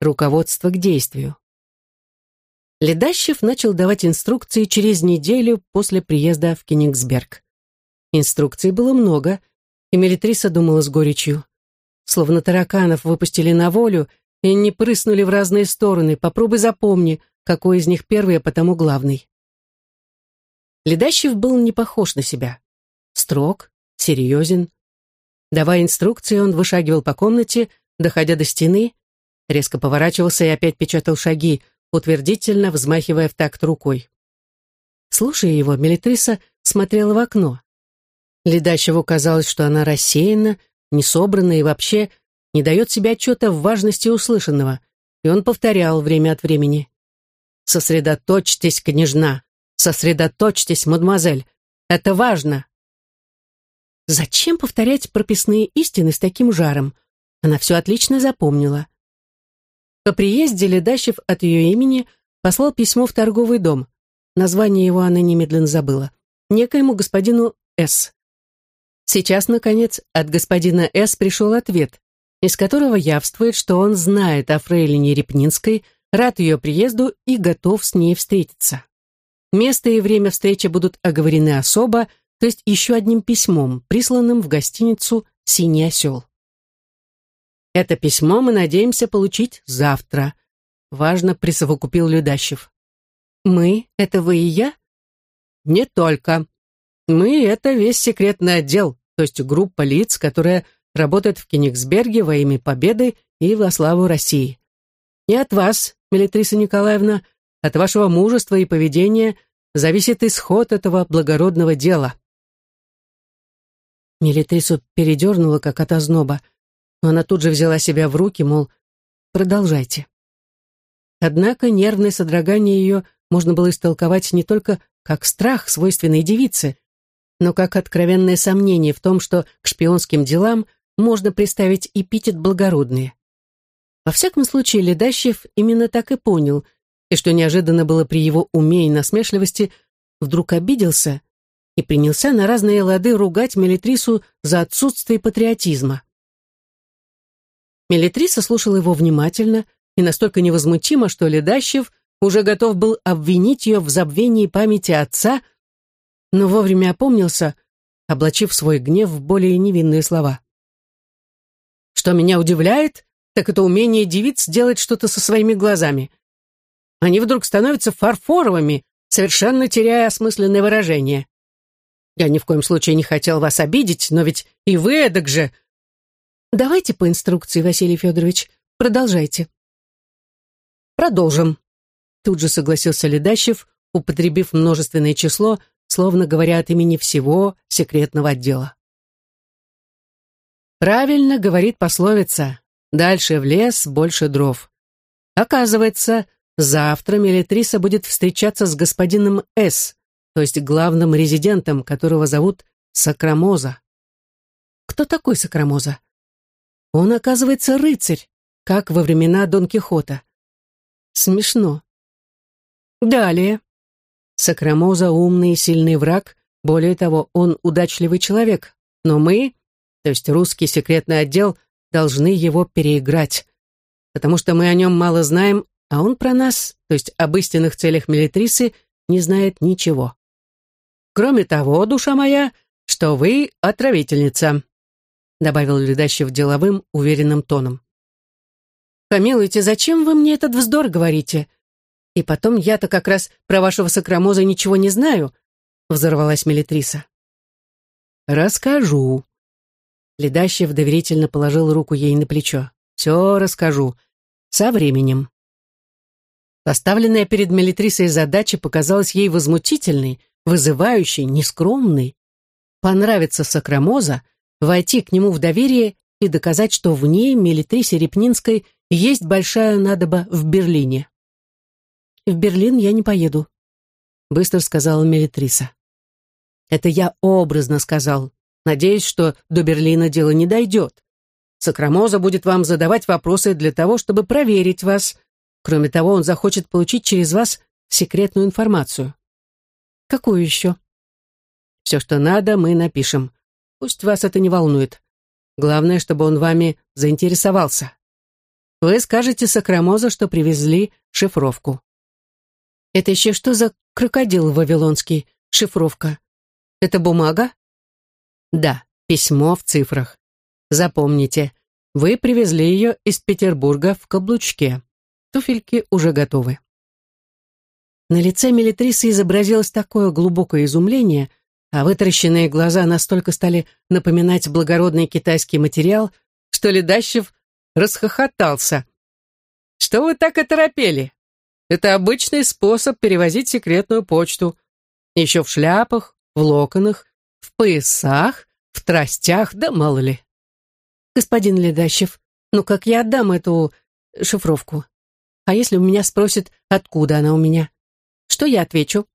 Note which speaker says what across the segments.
Speaker 1: руководство к действию. Ледащев начал давать инструкции через неделю после приезда в Кенигсберг. Инструкций было много, и Мелитриса думала с горечью. Словно тараканов выпустили на волю и не прыснули в разные стороны. Попробуй запомни, какой из них первый, а потому главный. Ледащев был не похож на себя. Строг, серьезен. Давая инструкции, он вышагивал по комнате, доходя до стены, резко поворачивался и опять печатал шаги, утвердительно взмахивая в такт рукой. Слушая его, Мелитриса смотрела в окно. Ледащеву казалось, что она рассеяна, несобранна и вообще не дает себе отчета в важности услышанного, и он повторял время от времени. «Сосредоточьтесь, княжна! Сосредоточьтесь, мадемуазель! Это важно!» Зачем повторять прописные истины с таким жаром? Она все отлично запомнила. По приезде Ледащев от ее имени послал письмо в торговый дом. Название его она немедленно забыла. Некоему господину С. Сейчас, наконец, от господина С. пришел ответ, из которого явствует, что он знает о фрейлине Репнинской, рад ее приезду и готов с ней встретиться. Место и время встречи будут оговорены особо, то есть еще одним письмом, присланным в гостиницу «Синий осел». Это письмо мы надеемся получить завтра. Важно присовокупил Людащев. Мы — это вы и я? Не только. Мы — это весь секретный отдел, то есть группа лиц, которая работает в Кенигсберге во имя победы и во славу России. И от вас, Мелитриса Николаевна, от вашего мужества и поведения зависит исход этого благородного дела. Мелитрису передернула, как от озноба но она тут же взяла себя в руки, мол, продолжайте. Однако нервное содрогание ее можно было истолковать не только как страх свойственной девице, но как откровенное сомнение в том, что к шпионским делам можно приставить эпитет благородные. Во всяком случае, Ледащев именно так и понял, и что неожиданно было при его уме и насмешливости, вдруг обиделся и принялся на разные лады ругать Мелитрису за отсутствие патриотизма. Мелитриса слушала его внимательно и настолько невозмутимо, что Ледащев уже готов был обвинить ее в забвении памяти отца, но вовремя опомнился, облачив свой гнев в более невинные слова. «Что меня удивляет, так это умение девиц делать что-то со своими глазами. Они вдруг становятся фарфоровыми, совершенно теряя осмысленное выражение. Я ни в коем случае не хотел вас обидеть, но ведь и вы эдак же Давайте по инструкции, Василий Федорович. Продолжайте. Продолжим. Тут же согласился Ледащев, употребив множественное число, словно говоря от имени всего секретного отдела. Правильно говорит пословица «Дальше в лес, больше дров». Оказывается, завтра Мелитриса будет встречаться с господином С., то есть главным резидентом, которого зовут Сакрамоза. Кто такой Сакрамоза? Он, оказывается, рыцарь, как во времена Дон Кихота. Смешно. Далее. Сакрамоза — умный и сильный враг, более того, он удачливый человек, но мы, то есть русский секретный отдел, должны его переиграть, потому что мы о нем мало знаем, а он про нас, то есть об истинных целях милитрисы, не знает ничего. Кроме того, душа моя, что вы отравительница добавил Ледащев деловым, уверенным тоном. «Помилуйте, зачем вы мне этот вздор говорите? И потом я-то как раз про вашего сокромоза ничего не знаю», взорвалась Мелитриса. «Расскажу». Ледащев доверительно положил руку ей на плечо. «Все расскажу. Со временем». Поставленная перед Мелитрисой задача показалась ей возмутительной, вызывающей, нескромной. Понравится Сокромоза — войти к нему в доверие и доказать, что в ней, Мелитрисе Репнинской, есть большая надоба в Берлине. «В Берлин я не поеду», — быстро сказала Мелитриса. «Это я образно сказал. Надеюсь, что до Берлина дело не дойдет. Сокрамоза будет вам задавать вопросы для того, чтобы проверить вас. Кроме того, он захочет получить через вас секретную информацию». «Какую еще?» «Все, что надо, мы напишем. Пусть вас это не волнует. Главное, чтобы он вами заинтересовался. вы скажете Сакрамоза, что привезли шифровку. Это еще что за крокодил вавилонский, шифровка? Это бумага? Да, письмо в цифрах. Запомните, вы привезли ее из Петербурга в каблучке. Туфельки уже готовы. На лице Мелитрисы изобразилось такое глубокое изумление, а вытаращенные глаза настолько стали напоминать благородный китайский материал, что Ледащев расхохотался. «Что вы так оторопели? Это обычный способ перевозить секретную почту. Еще в шляпах, в локонах, в поясах, в тростях, да мало ли». «Господин Ледащев, ну как я отдам эту шифровку? А если у меня спросят, откуда она у меня? Что я отвечу?»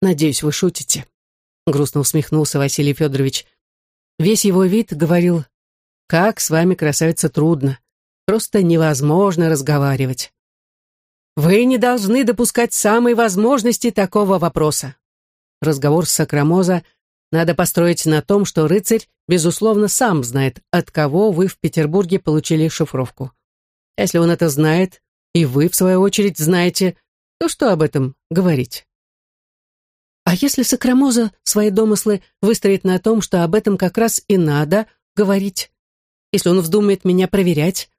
Speaker 1: «Надеюсь, вы шутите», — грустно усмехнулся Василий Федорович. Весь его вид говорил, «Как с вами, красавица, трудно. Просто невозможно разговаривать». «Вы не должны допускать самой возможности такого вопроса». Разговор с Сакрамоза надо построить на том, что рыцарь, безусловно, сам знает, от кого вы в Петербурге получили шифровку. Если он это знает, и вы, в свою очередь, знаете, то что об этом говорить? А если Сакрамоза свои домыслы выстроит на том, что об этом как раз и надо говорить? Если он вздумает меня проверять?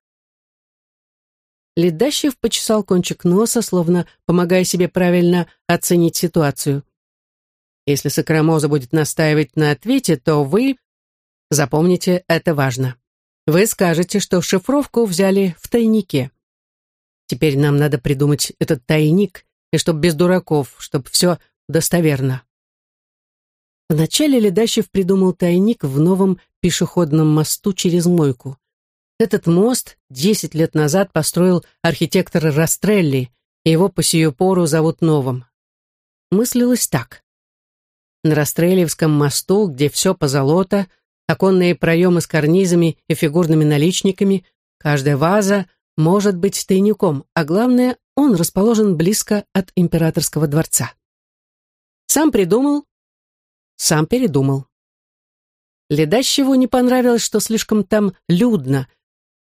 Speaker 1: Ледащев почесал кончик носа, словно помогая себе правильно оценить ситуацию. Если Сакрамоза будет настаивать на ответе, то вы... Запомните, это важно. Вы скажете, что шифровку взяли в тайнике. Теперь нам надо придумать этот тайник, и чтоб без дураков, чтоб все достоверно. Вначале Ледащев придумал тайник в новом пешеходном мосту через Мойку. Этот мост десять лет назад построил архитектор Растрелли, и его по сию пору зовут Новым. Мыслилось так. На Растрелевском мосту, где все позолото, оконные проемы с карнизами и фигурными наличниками, каждая ваза может быть тайником, а главное, он расположен близко от императорского дворца. Сам придумал, сам передумал. Ледащеву не понравилось, что слишком там людно,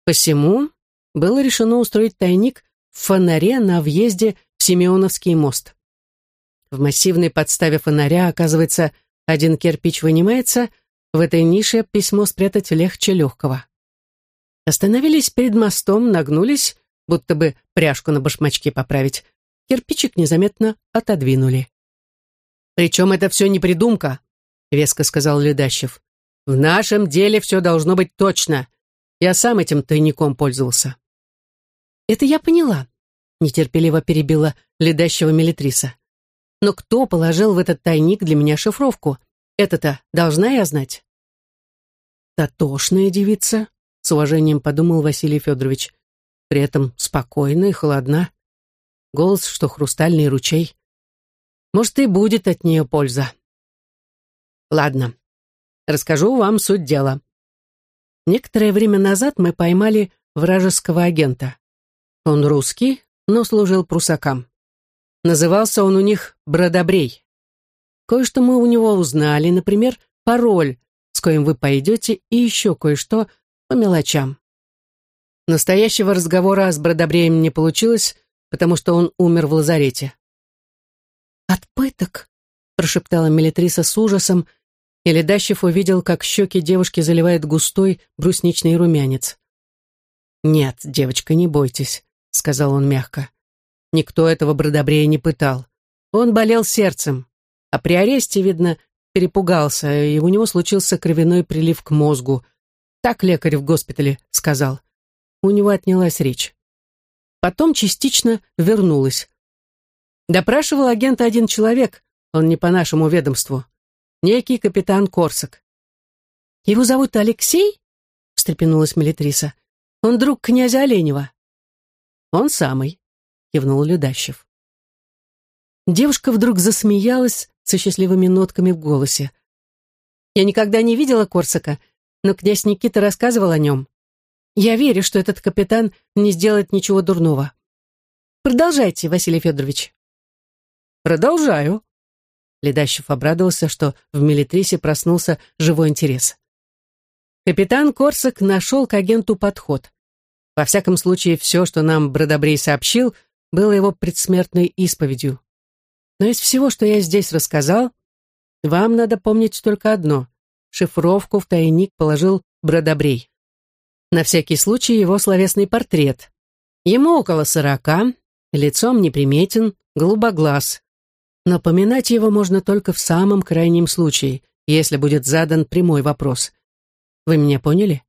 Speaker 1: посему было решено устроить тайник в фонаре на въезде в Симеоновский мост. В массивной подставе фонаря, оказывается, один кирпич вынимается, в этой нише письмо спрятать легче легкого. Остановились перед мостом, нагнулись, будто бы пряжку на башмачке поправить. Кирпичик незаметно отодвинули. «Причем это все не придумка», — веско сказал Ледащев. «В нашем деле все должно быть точно. Я сам этим тайником пользовался». «Это я поняла», — нетерпеливо перебила Ледащего Мелитриса. «Но кто положил в этот тайник для меня шифровку? Это-то должна я знать?» «Татошная девица», — с уважением подумал Василий Федорович. При этом спокойна и холодна. Голос, что хрустальный ручей. Может, и будет от нее польза. Ладно, расскажу вам суть дела. Некоторое время назад мы поймали вражеского агента. Он русский, но служил прусакам. Назывался он у них Бродобрей. Кое-что мы у него узнали, например, пароль, с коим вы пойдете, и еще кое-что по мелочам. Настоящего разговора с Бродобреем не получилось, потому что он умер в лазарете. «От пыток?» — прошептала Мелитриса с ужасом, и Ледащев увидел, как щеки девушки заливает густой брусничный румянец. «Нет, девочка, не бойтесь», — сказал он мягко. «Никто этого Бродобрея не пытал. Он болел сердцем, а при аресте, видно, перепугался, и у него случился кровяной прилив к мозгу. Так лекарь в госпитале сказал. У него отнялась речь. Потом частично вернулась. Допрашивал агента один человек, он не по нашему ведомству. Некий капитан Корсак. «Его зовут Алексей?» — встрепенулась Мелитриса. «Он друг князя Оленева». «Он самый», — кивнул Людащев. Девушка вдруг засмеялась со счастливыми нотками в голосе. «Я никогда не видела Корсака, но князь Никита рассказывал о нем. Я верю, что этот капитан не сделает ничего дурного. Продолжайте, Василий Федорович. Продолжаю. Ледащев обрадовался, что в Мелитрисе проснулся живой интерес. Капитан Корсак нашел к агенту подход. Во всяком случае, все, что нам Бродобрей сообщил, было его предсмертной исповедью. Но из всего, что я здесь рассказал, вам надо помнить только одно. Шифровку в тайник положил Бродобрей. На всякий случай его словесный портрет. Ему около сорока, лицом неприметен, голубоглаз. Но поминать его можно только в самом крайнем случае, если будет задан прямой вопрос. Вы меня поняли?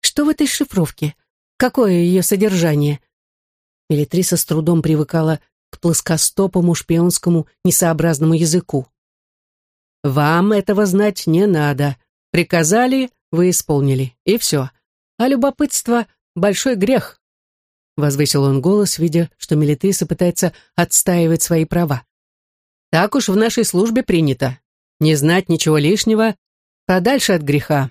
Speaker 1: Что в этой шифровке? Какое ее содержание? Мелитриса с трудом привыкала к плоскостопому шпионскому несообразному языку. «Вам этого знать не надо. Приказали, вы исполнили, и все. А любопытство — большой грех», — возвысил он голос, видя, что Мелитриса пытается отстаивать свои права. «Так уж в нашей службе принято. Не знать ничего лишнего, подальше от греха».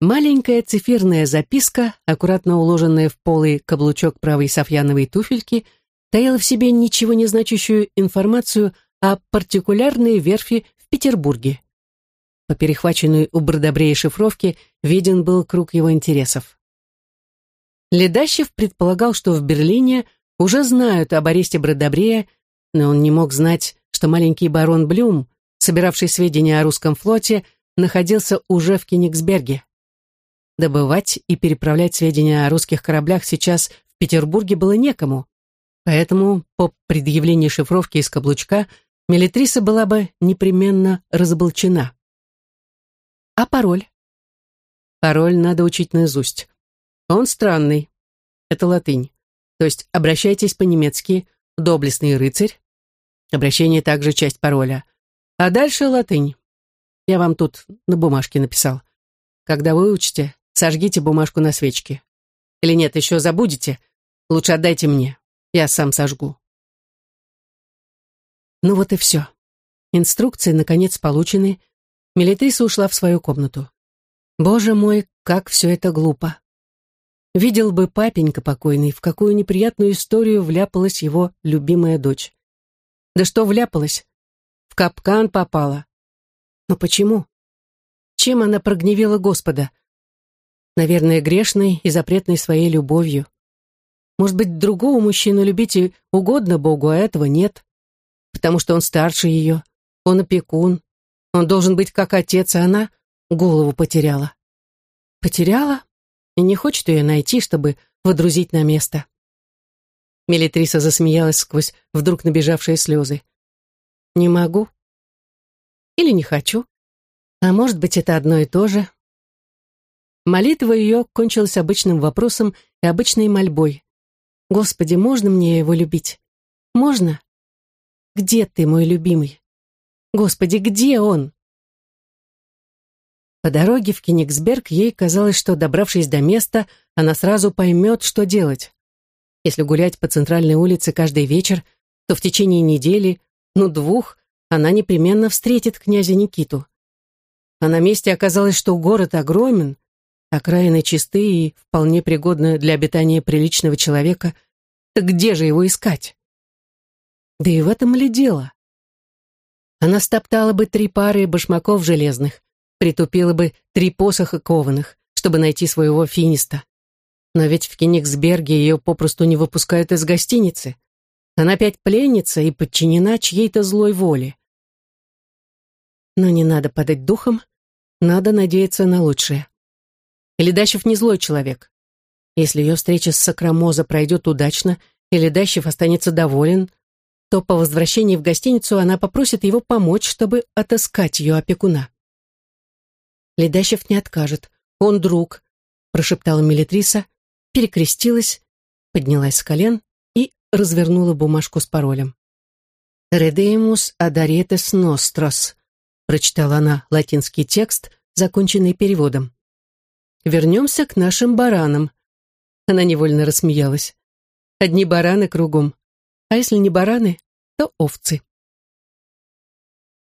Speaker 1: Маленькая цифирная записка, аккуратно уложенная в полый каблучок правой софьяновой туфельки, таила в себе ничего не значащую информацию о партикулярной верфи в Петербурге. По перехваченной у Бродобрея шифровке виден был круг его интересов. Ледащев предполагал, что в Берлине уже знают об аресте Бродобрея, но он не мог знать, что маленький барон Блюм, собиравший сведения о русском флоте, находился уже в Кенигсберге. Добывать и переправлять сведения о русских кораблях сейчас в Петербурге было некому, поэтому по предъявлении шифровки из каблучка Мелитриса была бы непременно разоблачена. А пароль? Пароль надо учить наизусть. Он странный. Это латынь. То есть обращайтесь по-немецки «доблестный рыцарь». Обращение также часть пароля. А дальше латынь. Я вам тут на бумажке написал. Когда выучите, сожгите бумажку на свечке. Или нет, еще забудете, лучше отдайте мне. Я сам сожгу. Ну вот и все. Инструкции, наконец, получены, Мелитриса ушла в свою комнату. Боже мой, как все это глупо. Видел бы папенька покойный, в какую неприятную историю вляпалась его любимая дочь. Да что вляпалась? В капкан попала. Но почему? Чем она прогневила Господа? Наверное, грешной и запретной своей любовью. Может быть, другого мужчину любить и угодно Богу, а этого нет. Потому что он старше ее, он опекун, он должен быть как отец, а она голову потеряла. Потеряла? И не хочет ее найти, чтобы водрузить на место. Мелитриса засмеялась сквозь вдруг набежавшие слезы. «Не могу. Или не хочу. А может быть, это одно и то же». Молитва ее кончилась обычным вопросом и обычной мольбой. «Господи, можно мне его любить? Можно? Где ты, мой любимый?» Господи, где он? По дороге в Кенигсберг ей казалось, что, добравшись до места, она сразу поймет, что делать. Если гулять по центральной улице каждый вечер, то в течение недели, ну двух, она непременно встретит князя Никиту. А на месте оказалось, что город огромен, окраины чисты и вполне пригодны для обитания приличного человека. Так где же его искать? Да и в этом ли дело? Она стоптала бы три пары башмаков железных, притупила бы три посоха кованых, чтобы найти своего финиста. Но ведь в Кенигсберге ее попросту не выпускают из гостиницы. Она опять пленница и подчинена чьей-то злой воле. Но не надо падать духом, надо надеяться на лучшее. Ледащев не злой человек. Если ее встреча с Сакрамоза пройдет удачно, и Ледащев останется доволен, то по возвращении в гостиницу она попросит его помочь, чтобы отыскать ее опекуна. Ледащев не откажет. Он друг, прошептала Мелитриса, перекрестилась, поднялась с колен и развернула бумажку с паролем. «Редемус адаретес нострос», прочитала она латинский текст, законченный переводом. «Вернемся к нашим баранам». Она невольно рассмеялась. «Одни бараны кругом. А если не бараны, то овцы.